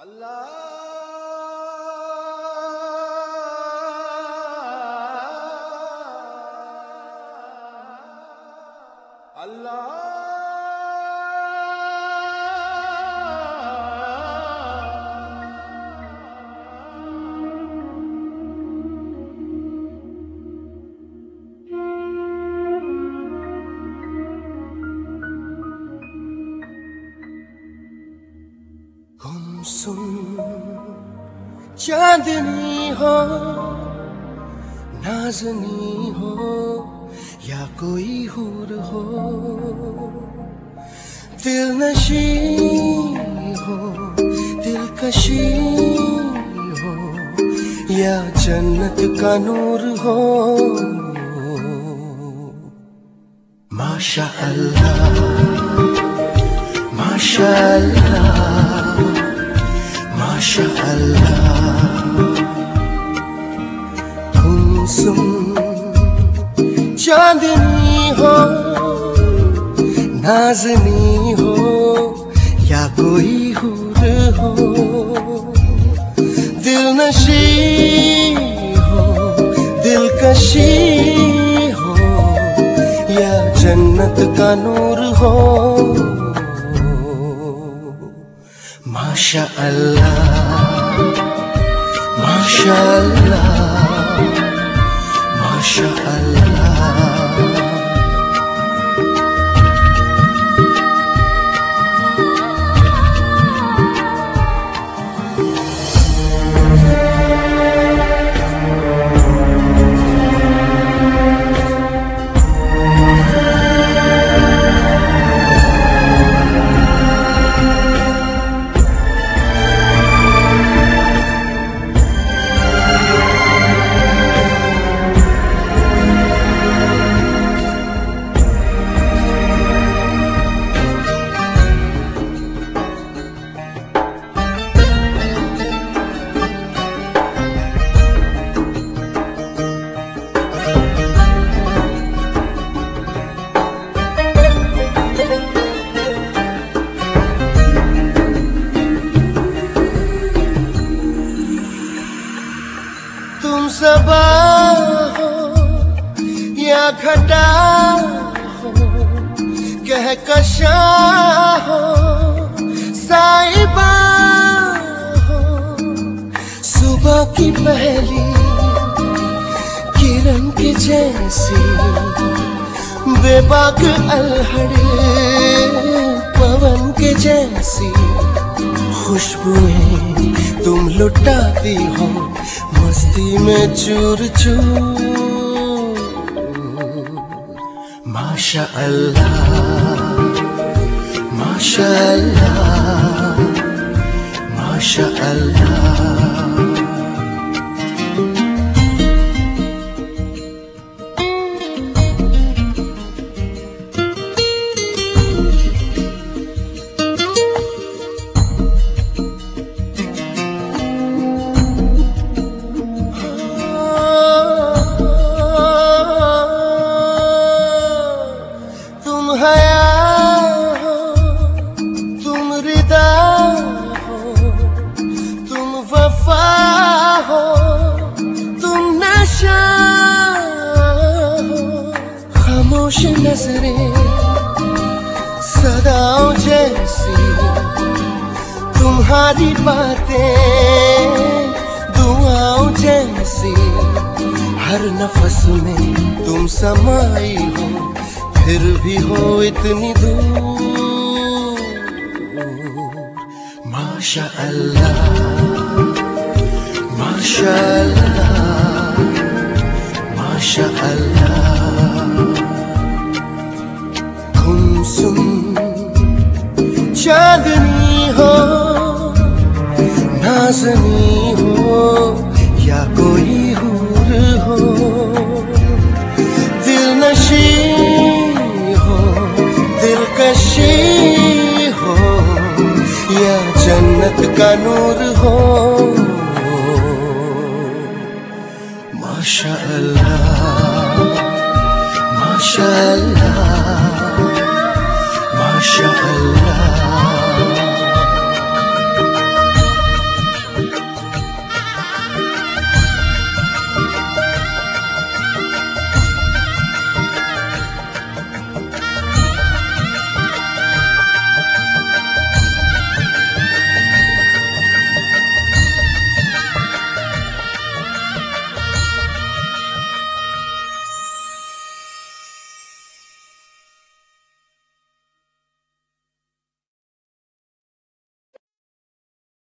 اللہ اللہ چاندنی ہو، نازنی ہو یا کوئی حور ہو، دل نشی ہو دل کشی ہو یا جنت کا نور ہو۔ ماشاء اللہ ماشاء اللہ ماشاء اللہ تم چاندنی ہو، نازنی ہو، یا کوئی حور ہو دل نشی ہو دل کشی ہو، یا جنت کا نور ہو۔ شاء الله. ما شاء الله. ما شاء الله. گھٹا کہکشا ہو سائبہ صبح کی پہلی کرن کی جیسی بے باک الہڑی، پون کے جیسی خوشبوئیں تم لٹاتی ہو، مستی میں چور چور۔ شاء الله. ما شاء الله. ما شاء الله. خوش نظرے صداؤں جیسی تمہاری باتیں دعاؤں جیسی ہر نفس میں تم سمائی ہو پھر بھی ہو اتنی دور ماشاء اللہ ماشاء اللہ ماشاء اللہ چاندنی ہو، نازنی ہو، یا کوئی حور ہو، دل نشی ہو، دل کشی ہو، یا جنت کا نور ہو۔ ماشاء اللہ ماشاء اللہ 我笑了